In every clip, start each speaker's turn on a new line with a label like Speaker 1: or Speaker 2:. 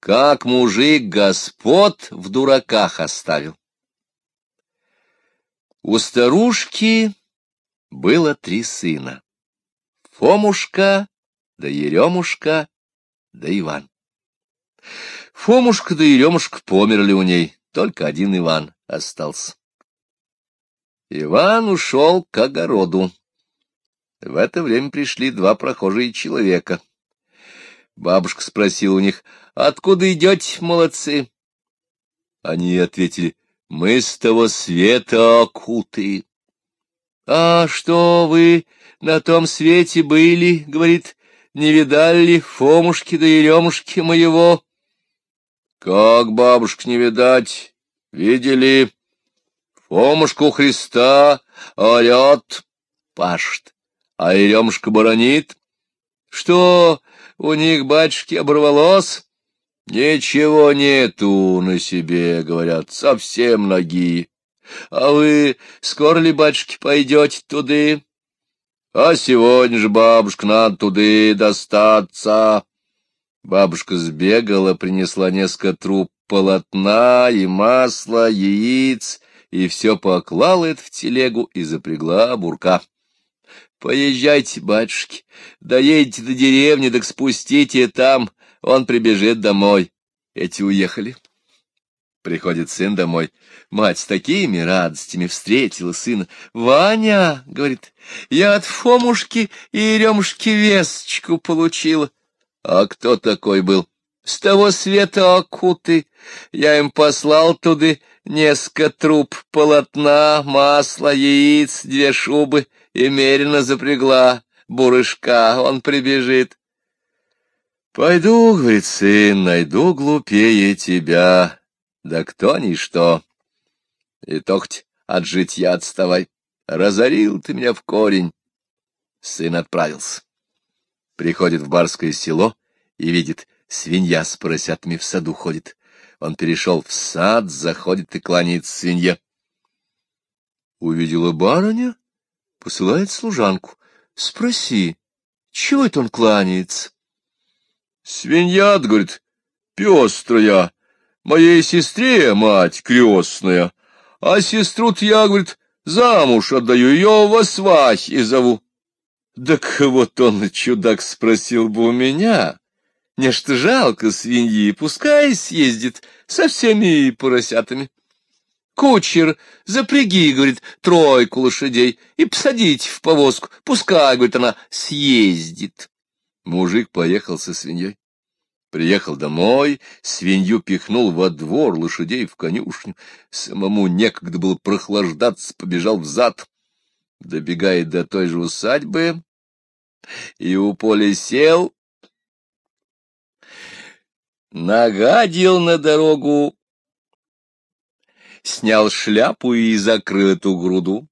Speaker 1: как мужик господ в дураках оставил. У старушки было три сына — Фомушка, да Еремушка, да Иван. Фомушка да Еремушка померли у ней, только один Иван остался. Иван ушел к огороду. В это время пришли два прохожие человека. Бабушка спросила у них, откуда идете, молодцы? Они ответили, мы с того света окуты. — А что вы на том свете были, — говорит, — не видали ли Фомушки да Еремушки моего? — Как, бабушка, не видать? Видели? Фомушку Христа орет, пашет, а Еремушка баронит. Что, у них, батюшки, оборвалось? Ничего нету на себе, говорят, совсем ноги. А вы скоро ли, батюшки, пойдете туды? А сегодня же, бабушка, надо туды достаться. Бабушка сбегала, принесла несколько труб полотна и масла, яиц, и все поклала это в телегу и запрягла бурка. Поезжайте, батюшки, доедете до деревни, так спустите там, он прибежит домой. Эти уехали. Приходит сын домой. Мать с такими радостями встретила сына. «Ваня, — говорит, — я от Фомушки и Еремушки весточку получила». «А кто такой был?» «С того света окуты. Я им послал туды несколько труб полотна, масла, яиц, две шубы и меренно запрягла бурышка. Он прибежит. Пойду, говорит сын, найду глупее тебя. Да кто ни что. И тохть от житья отставай. Разорил ты меня в корень. Сын отправился. Приходит в барское село и видит, свинья с поросятами в саду ходит. Он перешел в сад, заходит и кланяется свинье. Увидела барыня, посылает служанку. Спроси, чего это он кланяется? Свинья, говорит, пестрая, моей сестре мать крестная, а сестру-то я, говорит, замуж отдаю, ее во свахи зову. Так вот он, чудак, спросил бы у меня. Нечто жалко свиньи, пускай съездит со всеми поросятами. Кучер, запряги, говорит, тройку лошадей и посадить в повозку, пускай, говорит, она съездит. Мужик поехал со свиньей. Приехал домой, свинью пихнул во двор, лошадей в конюшню. Самому некогда было прохлаждаться, побежал взад. Добегает до той же усадьбы и у поля сел, нагадил на дорогу, снял шляпу и закрыл эту груду.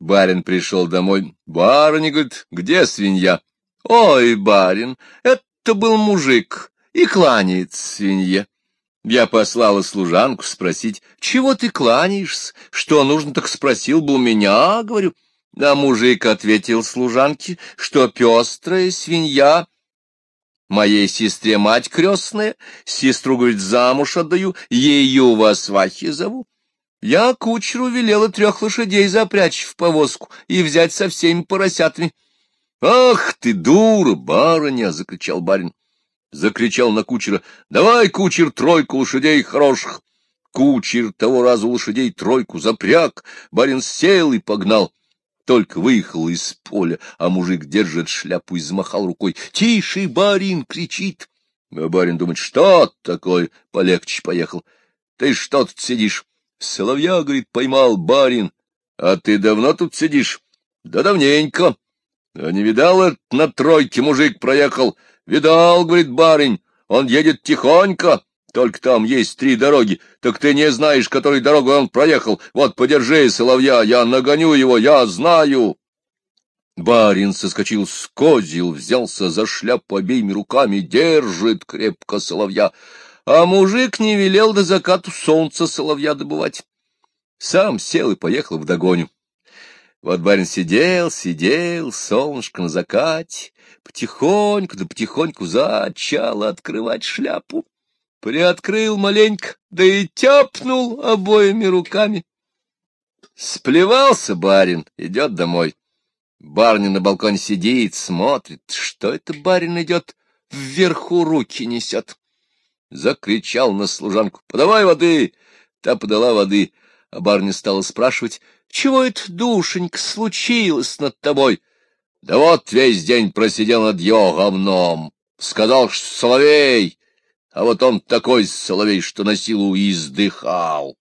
Speaker 1: Барин пришел домой. Барыня, говорит, где свинья? Ой, барин, это был мужик и кланяется свинье. Я послала служанку спросить, чего ты кланяешься, что нужно, так спросил бы у меня, говорю. А мужик ответил служанке, что пестрая свинья, моей сестре мать крестная, сестру, говорит, замуж отдаю, ее во свахи зову. Я кучеру велела трех лошадей запрячь в повозку и взять со всеми поросятами. — Ах ты, дура, барыня! — закричал барин. Закричал на кучера. — Давай, кучер, тройку лошадей хороших. Кучер того разу лошадей тройку запряг. Барин сел и погнал. Только выехал из поля, а мужик держит шляпу и замахал рукой. — Тише, барин! — кричит. А барин думает, что такое? Полегче поехал. — Ты что тут сидишь? Соловья, говорит, поймал барин. — А ты давно тут сидишь? — Да давненько. А не видал, на тройке мужик проехал? Видал, говорит барин, он едет тихонько, только там есть три дороги, так ты не знаешь, которой дорогой он проехал. Вот, подержи, соловья, я нагоню его, я знаю. Барин соскочил с козел, взялся за шляпу обеими руками, держит крепко соловья, а мужик не велел до закату солнца соловья добывать. Сам сел и поехал в догоню. Вот барин сидел, сидел, солнышко на закате, потихоньку да потихоньку зачало открывать шляпу. Приоткрыл маленько, да и тяпнул обоими руками. Сплевался барин, идет домой. Барни на балконе сидит, смотрит, что это барин идет, вверху руки несет. Закричал на служанку, подавай воды, та подала воды, а барни стала спрашивать, чего это, душенька, случилось над тобой? Да вот весь день просидел над ее говном. Сказал, что соловей, а вот он такой соловей, что на силу издыхал.